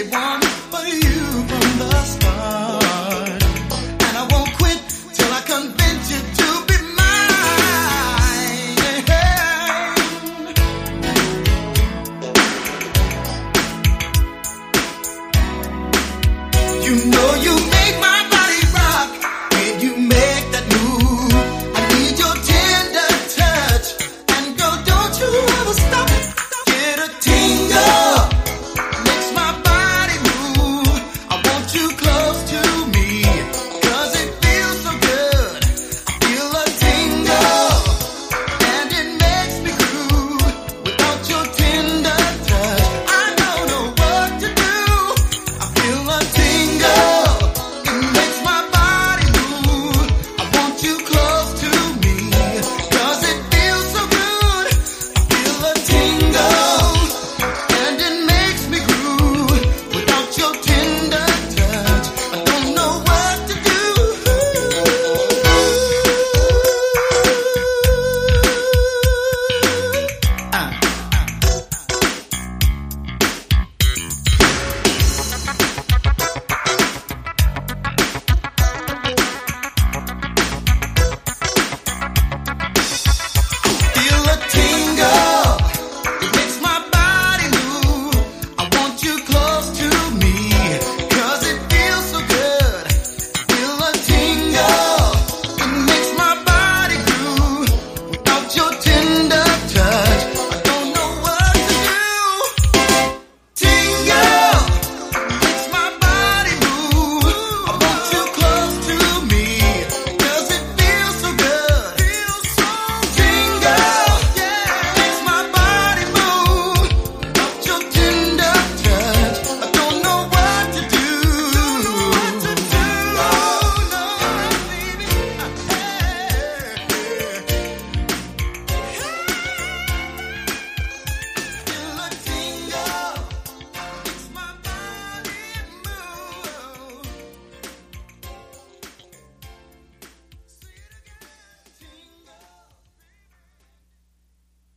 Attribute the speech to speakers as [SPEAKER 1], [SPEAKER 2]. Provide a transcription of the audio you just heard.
[SPEAKER 1] anyone.